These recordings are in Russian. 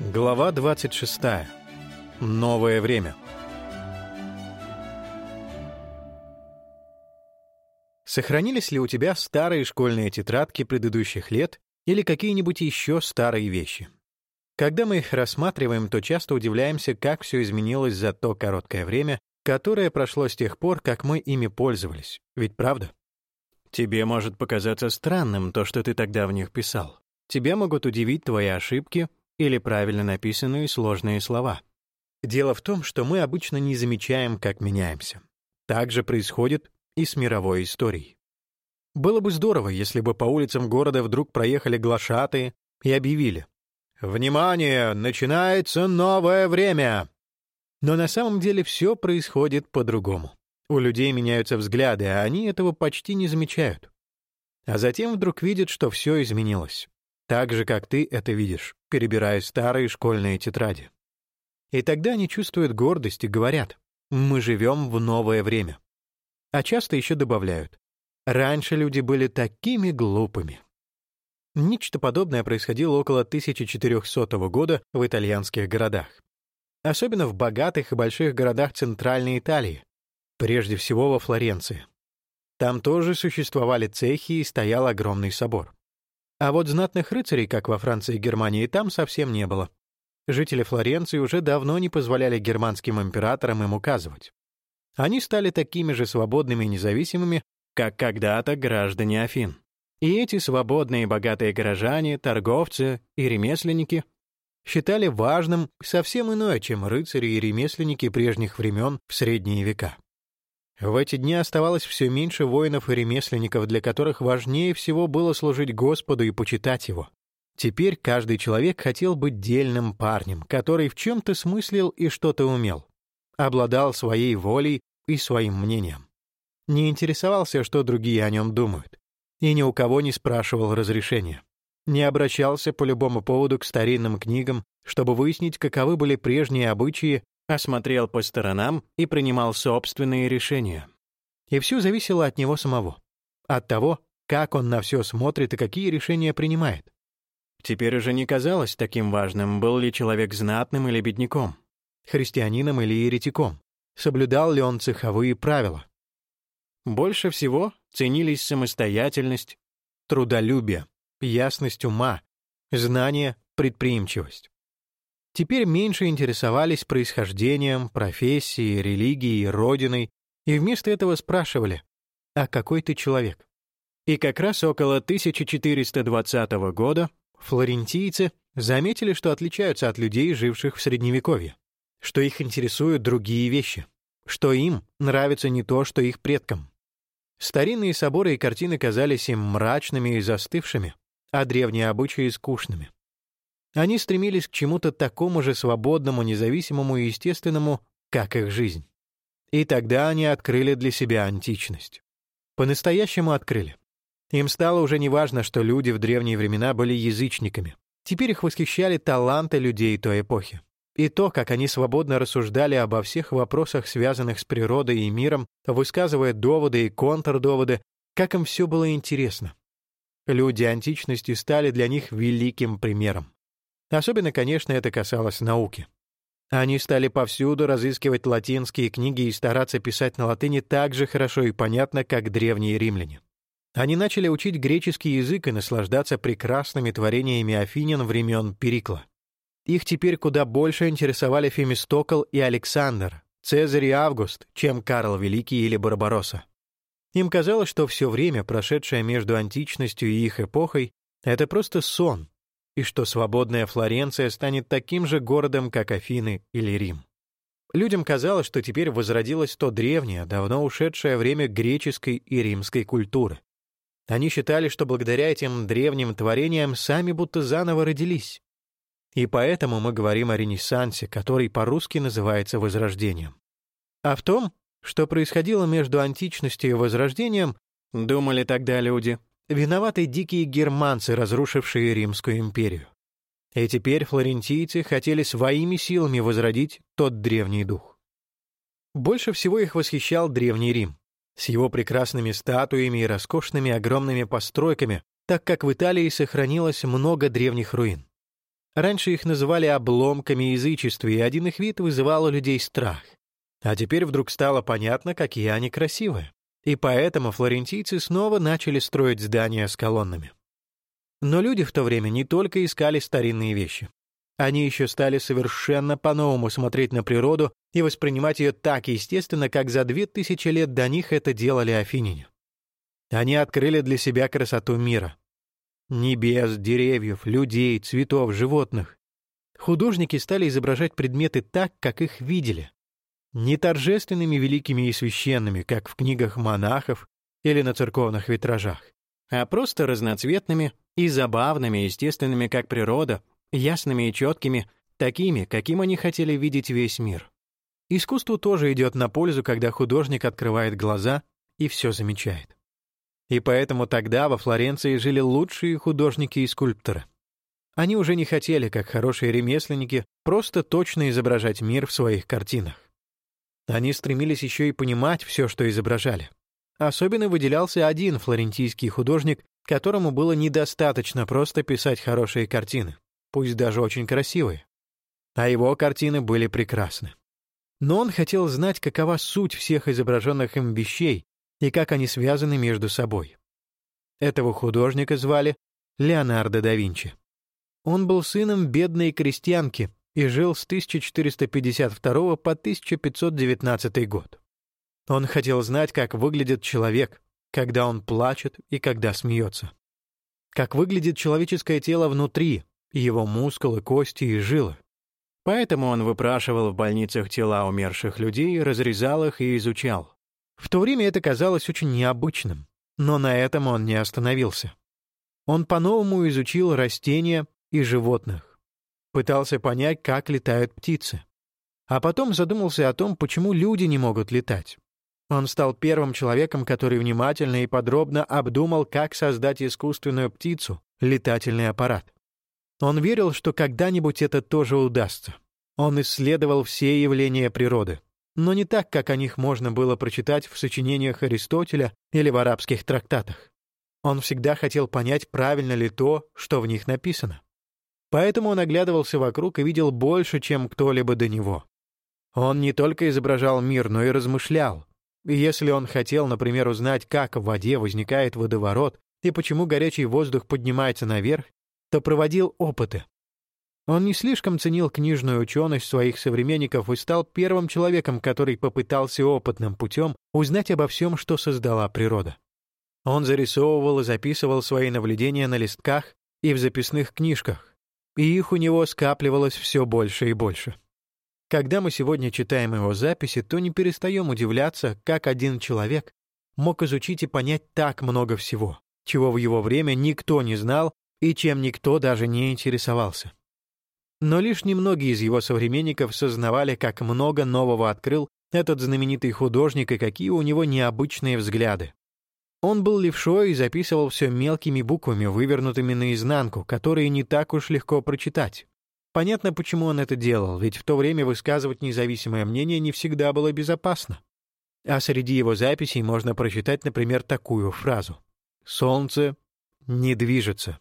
Глава 26. Новое время. Сохранились ли у тебя старые школьные тетрадки предыдущих лет или какие-нибудь еще старые вещи? Когда мы их рассматриваем, то часто удивляемся, как все изменилось за то короткое время, которое прошло с тех пор, как мы ими пользовались. Ведь правда? Тебе может показаться странным то, что ты тогда в них писал. Тебя могут удивить твои ошибки или правильно написанные сложные слова. Дело в том, что мы обычно не замечаем, как меняемся. Так же происходит и с мировой историей. Было бы здорово, если бы по улицам города вдруг проехали глашатые и объявили «Внимание! Начинается новое время!» Но на самом деле все происходит по-другому. У людей меняются взгляды, а они этого почти не замечают. А затем вдруг видят, что все изменилось. Так же, как ты это видишь, перебирая старые школьные тетради. И тогда они чувствуют гордость и говорят «Мы живем в новое время». А часто еще добавляют «Раньше люди были такими глупыми». Нечто подобное происходило около 1400 года в итальянских городах. Особенно в богатых и больших городах Центральной Италии, прежде всего во Флоренции. Там тоже существовали цехи и стоял огромный собор. А вот знатных рыцарей, как во Франции и Германии, там совсем не было. Жители Флоренции уже давно не позволяли германским императорам им указывать. Они стали такими же свободными и независимыми, как когда-то граждане Афин. И эти свободные и богатые горожане, торговцы и ремесленники считали важным совсем иное, чем рыцари и ремесленники прежних времен в средние века. В эти дни оставалось все меньше воинов и ремесленников, для которых важнее всего было служить Господу и почитать Его. Теперь каждый человек хотел быть дельным парнем, который в чем-то смыслил и что-то умел, обладал своей волей и своим мнением. Не интересовался, что другие о нем думают, и ни у кого не спрашивал разрешения. Не обращался по любому поводу к старинным книгам, чтобы выяснить, каковы были прежние обычаи осмотрел по сторонам и принимал собственные решения. И все зависело от него самого, от того, как он на все смотрит и какие решения принимает. Теперь уже не казалось таким важным, был ли человек знатным или бедняком, христианином или еретиком, соблюдал ли он цеховые правила. Больше всего ценились самостоятельность, трудолюбие, ясность ума, знание, предприимчивость. Теперь меньше интересовались происхождением, профессией, религией, родиной, и вместо этого спрашивали, а какой ты человек? И как раз около 1420 года флорентийцы заметили, что отличаются от людей, живших в Средневековье, что их интересуют другие вещи, что им нравится не то, что их предкам. Старинные соборы и картины казались им мрачными и застывшими, а древние обычаи — скучными. Они стремились к чему-то такому же свободному, независимому и естественному, как их жизнь. И тогда они открыли для себя античность. По-настоящему открыли. Им стало уже неважно, что люди в древние времена были язычниками. Теперь их восхищали таланты людей той эпохи. И то, как они свободно рассуждали обо всех вопросах, связанных с природой и миром, высказывая доводы и контрдоводы, как им все было интересно. Люди античности стали для них великим примером. Особенно, конечно, это касалось науки. Они стали повсюду разыскивать латинские книги и стараться писать на латыни так же хорошо и понятно, как древние римляне. Они начали учить греческий язык и наслаждаться прекрасными творениями афинян времен Перикла. Их теперь куда больше интересовали Фемистокл и Александр, Цезарь и Август, чем Карл Великий или Барбаросса. Им казалось, что все время, прошедшее между античностью и их эпохой, это просто сон, и что свободная Флоренция станет таким же городом, как Афины или Рим. Людям казалось, что теперь возродилось то древнее, давно ушедшее время греческой и римской культуры. Они считали, что благодаря этим древним творениям сами будто заново родились. И поэтому мы говорим о Ренессансе, который по-русски называется Возрождением. А в том, что происходило между античностью и Возрождением, думали тогда люди, Виноваты дикие германцы, разрушившие Римскую империю. И теперь флорентийцы хотели своими силами возродить тот древний дух. Больше всего их восхищал Древний Рим, с его прекрасными статуями и роскошными огромными постройками, так как в Италии сохранилось много древних руин. Раньше их называли обломками язычества, и один их вид вызывал у людей страх. А теперь вдруг стало понятно, какие они красивые. И поэтому флорентийцы снова начали строить здания с колоннами. Но люди в то время не только искали старинные вещи. Они еще стали совершенно по-новому смотреть на природу и воспринимать ее так естественно, как за две тысячи лет до них это делали афиняне. Они открыли для себя красоту мира. Небес, деревьев, людей, цветов, животных. Художники стали изображать предметы так, как их видели. Не торжественными, великими и священными, как в книгах монахов или на церковных витражах, а просто разноцветными и забавными, естественными, как природа, ясными и четкими, такими, каким они хотели видеть весь мир. Искусству тоже идет на пользу, когда художник открывает глаза и все замечает. И поэтому тогда во Флоренции жили лучшие художники и скульпторы. Они уже не хотели, как хорошие ремесленники, просто точно изображать мир в своих картинах. Они стремились еще и понимать все, что изображали. Особенно выделялся один флорентийский художник, которому было недостаточно просто писать хорошие картины, пусть даже очень красивые. А его картины были прекрасны. Но он хотел знать, какова суть всех изображенных им вещей и как они связаны между собой. Этого художника звали Леонардо да Винчи. Он был сыном бедной крестьянки и жил с 1452 по 1519 год. Он хотел знать, как выглядит человек, когда он плачет и когда смеется. Как выглядит человеческое тело внутри, его мускулы, кости и жилы. Поэтому он выпрашивал в больницах тела умерших людей, разрезал их и изучал. В то время это казалось очень необычным, но на этом он не остановился. Он по-новому изучил растения и животных, пытался понять, как летают птицы. А потом задумался о том, почему люди не могут летать. Он стал первым человеком, который внимательно и подробно обдумал, как создать искусственную птицу, летательный аппарат. Он верил, что когда-нибудь это тоже удастся. Он исследовал все явления природы, но не так, как о них можно было прочитать в сочинениях Аристотеля или в арабских трактатах. Он всегда хотел понять, правильно ли то, что в них написано. Поэтому он оглядывался вокруг и видел больше, чем кто-либо до него. Он не только изображал мир, но и размышлял, и если он хотел, например, узнать, как в воде возникает водоворот и почему горячий воздух поднимается наверх, то проводил опыты. Он не слишком ценил книжную ученость своих современников и стал первым человеком, который попытался опытным путем узнать обо всем, что создала природа. Он зарисовывал и записывал свои наблюдения на листках и в записных книжках, и их у него скапливалось все больше и больше. Когда мы сегодня читаем его записи, то не перестаем удивляться, как один человек мог изучить и понять так много всего, чего в его время никто не знал и чем никто даже не интересовался. Но лишь немногие из его современников сознавали, как много нового открыл этот знаменитый художник и какие у него необычные взгляды. Он был левшой и записывал все мелкими буквами, вывернутыми наизнанку, которые не так уж легко прочитать. Понятно, почему он это делал, ведь в то время высказывать независимое мнение не всегда было безопасно. А среди его записей можно прочитать, например, такую фразу «Солнце не движется».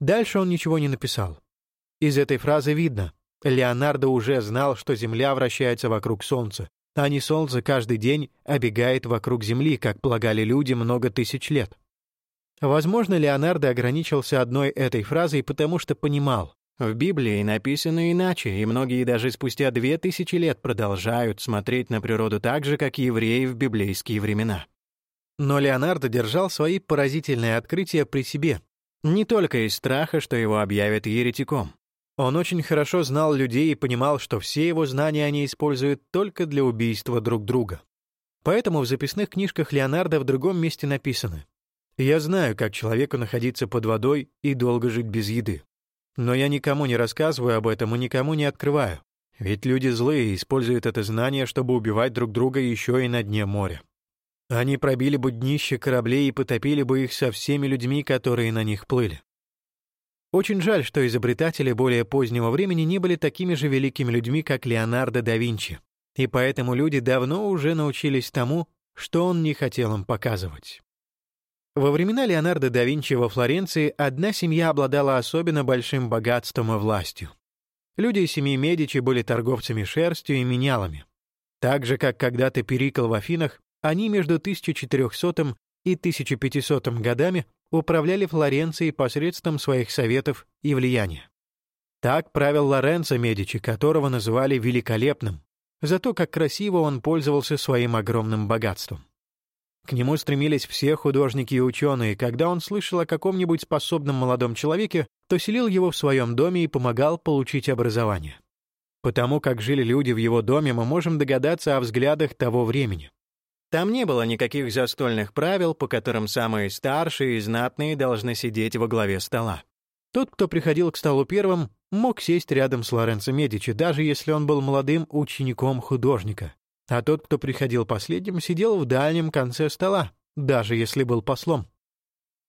Дальше он ничего не написал. Из этой фразы видно, Леонардо уже знал, что Земля вращается вокруг Солнца, не Солнце каждый день обегает вокруг Земли, как полагали люди много тысяч лет. Возможно, Леонардо ограничился одной этой фразой, потому что понимал, в Библии написано иначе, и многие даже спустя две тысячи лет продолжают смотреть на природу так же, как евреи в библейские времена. Но Леонардо держал свои поразительные открытия при себе, не только из страха, что его объявят еретиком. Он очень хорошо знал людей и понимал, что все его знания они используют только для убийства друг друга. Поэтому в записных книжках Леонардо в другом месте написано «Я знаю, как человеку находиться под водой и долго жить без еды. Но я никому не рассказываю об этом и никому не открываю. Ведь люди злые используют это знание, чтобы убивать друг друга еще и на дне моря. Они пробили бы днище кораблей и потопили бы их со всеми людьми, которые на них плыли. Очень жаль, что изобретатели более позднего времени не были такими же великими людьми, как Леонардо да Винчи, и поэтому люди давно уже научились тому, что он не хотел им показывать. Во времена Леонардо да Винчи во Флоренции одна семья обладала особенно большим богатством и властью. Люди семьи Медичи были торговцами шерстью и менялами. Так же, как когда-то Перикл в Афинах, они между 1400 и 1500 годами управляли Флоренцией посредством своих советов и влияния. Так правил Лоренцо Медичи, которого называли великолепным, за то, как красиво он пользовался своим огромным богатством. К нему стремились все художники и ученые. Когда он слышал о каком-нибудь способном молодом человеке, то селил его в своем доме и помогал получить образование. Потому как жили люди в его доме, мы можем догадаться о взглядах того времени. Там не было никаких застольных правил, по которым самые старшие и знатные должны сидеть во главе стола. Тот, кто приходил к столу первым, мог сесть рядом с Лоренцо Медичи, даже если он был молодым учеником художника а тот, кто приходил последним, сидел в дальнем конце стола, даже если был послом.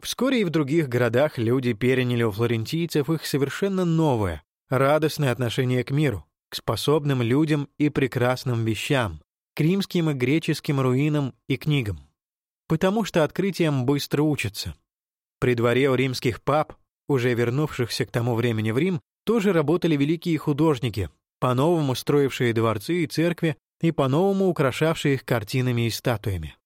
Вскоре и в других городах люди переняли у флорентийцев их совершенно новое, радостное отношение к миру, к способным людям и прекрасным вещам, римским и греческим руинам и книгам. Потому что открытием быстро учатся. При дворе у римских пап, уже вернувшихся к тому времени в Рим, тоже работали великие художники, по-новому строившие дворцы и церкви и по-новому украшавшие их картинами и статуями.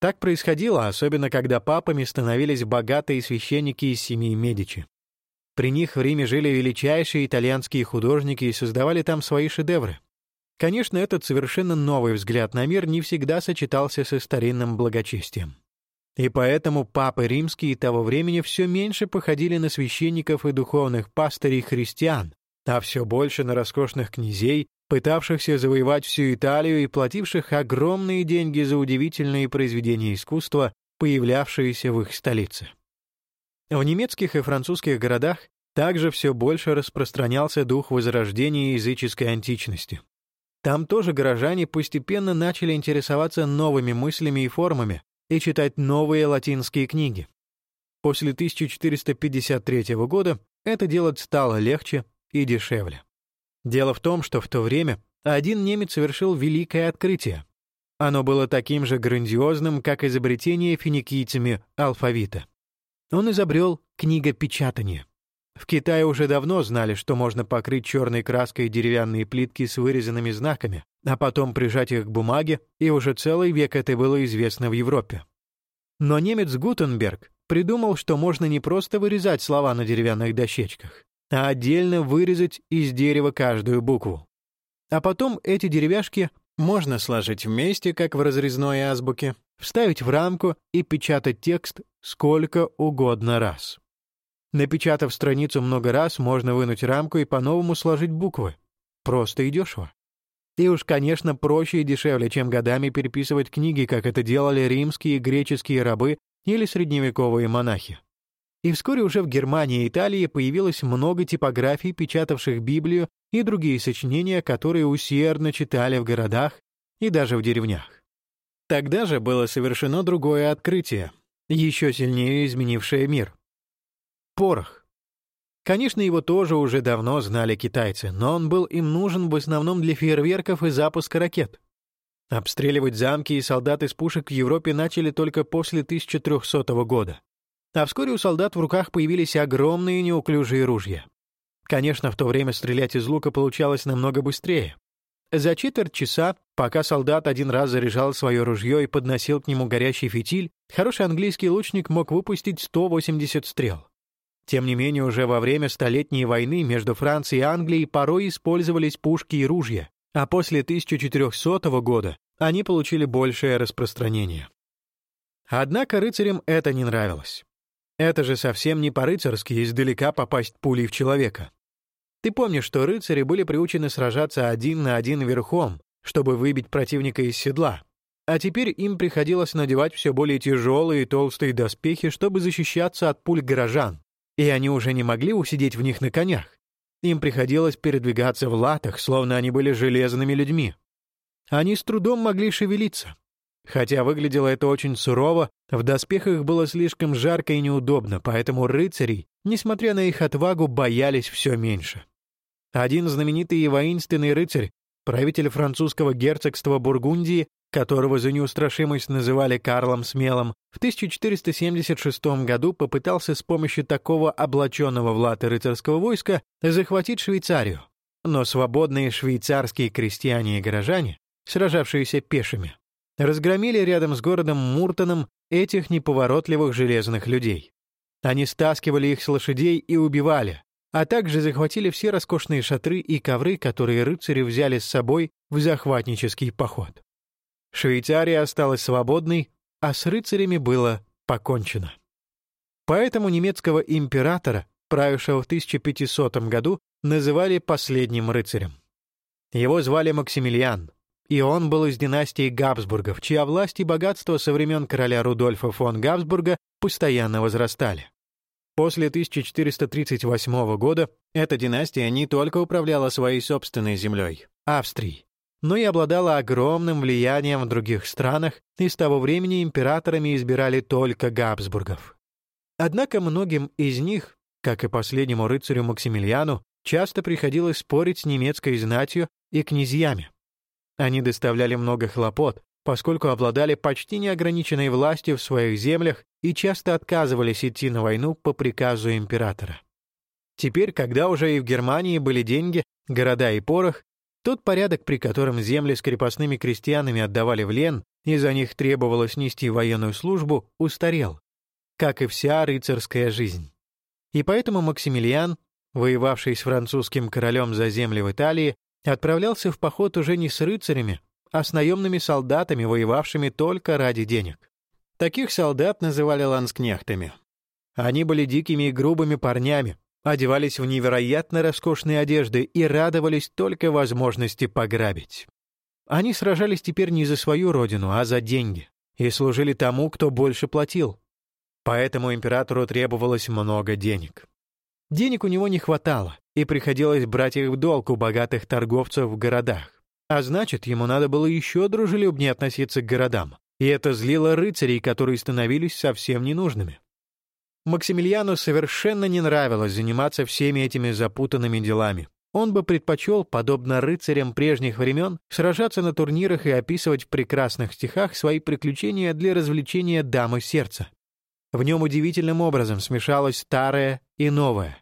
Так происходило, особенно когда папами становились богатые священники из семьи Медичи. При них в Риме жили величайшие итальянские художники и создавали там свои шедевры. Конечно, этот совершенно новый взгляд на мир не всегда сочетался со старинным благочестием. И поэтому папы римские того времени все меньше походили на священников и духовных пастырей христиан, а все больше на роскошных князей пытавшихся завоевать всю Италию и плативших огромные деньги за удивительные произведения искусства, появлявшиеся в их столице. В немецких и французских городах также все больше распространялся дух возрождения языческой античности. Там тоже горожане постепенно начали интересоваться новыми мыслями и формами и читать новые латинские книги. После 1453 года это делать стало легче и дешевле. Дело в том, что в то время один немец совершил великое открытие. Оно было таким же грандиозным, как изобретение финикийцами алфавита. Он изобрел книгопечатание. В Китае уже давно знали, что можно покрыть черной краской деревянные плитки с вырезанными знаками, а потом прижать их к бумаге, и уже целый век это было известно в Европе. Но немец Гутенберг придумал, что можно не просто вырезать слова на деревянных дощечках, а отдельно вырезать из дерева каждую букву. А потом эти деревяшки можно сложить вместе, как в разрезной азбуке, вставить в рамку и печатать текст сколько угодно раз. Напечатав страницу много раз, можно вынуть рамку и по-новому сложить буквы. Просто и дешево. И уж, конечно, проще и дешевле, чем годами переписывать книги, как это делали римские и греческие рабы или средневековые монахи. И вскоре уже в Германии и Италии появилось много типографий, печатавших Библию и другие сочинения, которые усердно читали в городах и даже в деревнях. Тогда же было совершено другое открытие, еще сильнее изменившее мир. Порох. Конечно, его тоже уже давно знали китайцы, но он был им нужен в основном для фейерверков и запуска ракет. Обстреливать замки и солдат из пушек в Европе начали только после 1300 года. А вскоре у солдат в руках появились огромные неуклюжие ружья. Конечно, в то время стрелять из лука получалось намного быстрее. За четверть часа, пока солдат один раз заряжал свое ружье и подносил к нему горящий фитиль, хороший английский лучник мог выпустить 180 стрел. Тем не менее, уже во время Столетней войны между Францией и Англией порой использовались пушки и ружья, а после 1400 года они получили большее распространение. Однако рыцарям это не нравилось. Это же совсем не по-рыцарски издалека попасть пулей в человека. Ты помнишь, что рыцари были приучены сражаться один на один верхом, чтобы выбить противника из седла, а теперь им приходилось надевать все более тяжелые и толстые доспехи, чтобы защищаться от пуль горожан, и они уже не могли усидеть в них на конях. Им приходилось передвигаться в латах, словно они были железными людьми. Они с трудом могли шевелиться, Хотя выглядело это очень сурово, в доспехах было слишком жарко и неудобно, поэтому рыцарей, несмотря на их отвагу, боялись все меньше. Один знаменитый и воинственный рыцарь, правитель французского герцогства Бургундии, которого за неустрашимость называли Карлом Смелым, в 1476 году попытался с помощью такого облаченного в латы рыцарского войска захватить Швейцарию. Но свободные швейцарские крестьяне и горожане, сражавшиеся пешими, разгромили рядом с городом Муртоном этих неповоротливых железных людей. Они стаскивали их с лошадей и убивали, а также захватили все роскошные шатры и ковры, которые рыцари взяли с собой в захватнический поход. Швейцария осталась свободной, а с рыцарями было покончено. Поэтому немецкого императора, правившего в 1500 году, называли последним рыцарем. Его звали Максимилиан, и он был из династии Габсбургов, чья власть и богатство со времен короля Рудольфа фон Габсбурга постоянно возрастали. После 1438 года эта династия не только управляла своей собственной землей, Австрией, но и обладала огромным влиянием в других странах, и с того времени императорами избирали только Габсбургов. Однако многим из них, как и последнему рыцарю Максимилиану, часто приходилось спорить с немецкой знатью и князьями. Они доставляли много хлопот, поскольку обладали почти неограниченной властью в своих землях и часто отказывались идти на войну по приказу императора. Теперь, когда уже и в Германии были деньги, города и порох, тот порядок, при котором земли с крепостными крестьянами отдавали в лен, и за них требовалось нести военную службу, устарел, как и вся рыцарская жизнь. И поэтому Максимилиан, воевавший с французским королем за земли в Италии, отправлялся в поход уже не с рыцарями, а с наемными солдатами, воевавшими только ради денег. Таких солдат называли ланскнехтами. Они были дикими и грубыми парнями, одевались в невероятно роскошные одежды и радовались только возможности пограбить. Они сражались теперь не за свою родину, а за деньги, и служили тому, кто больше платил. Поэтому императору требовалось много денег. Денег у него не хватало, и приходилось брать их в долг у богатых торговцев в городах. А значит, ему надо было еще дружелюбнее относиться к городам, и это злило рыцарей, которые становились совсем ненужными. Максимилиану совершенно не нравилось заниматься всеми этими запутанными делами. Он бы предпочел, подобно рыцарям прежних времен, сражаться на турнирах и описывать в прекрасных стихах свои приключения для развлечения дамы сердца. В нем удивительным образом смешалось старое и новое.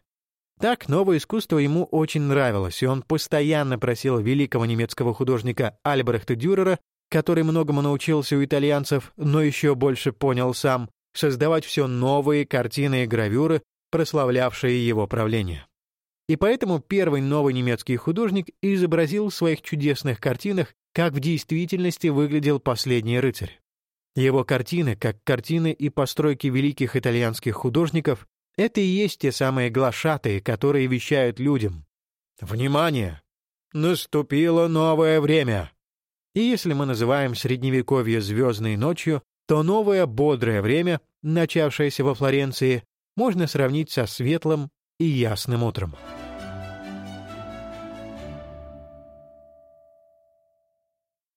Так, новое искусство ему очень нравилось, и он постоянно просил великого немецкого художника Альбрехта Дюрера, который многому научился у итальянцев, но еще больше понял сам, создавать все новые картины и гравюры, прославлявшие его правление. И поэтому первый новый немецкий художник изобразил в своих чудесных картинах, как в действительности выглядел последний рыцарь. Его картины, как картины и постройки великих итальянских художников, это и есть те самые глашатые, которые вещают людям. Внимание! Наступило новое время! И если мы называем Средневековье звездной ночью, то новое бодрое время, начавшееся во Флоренции, можно сравнить со светлым и ясным утром.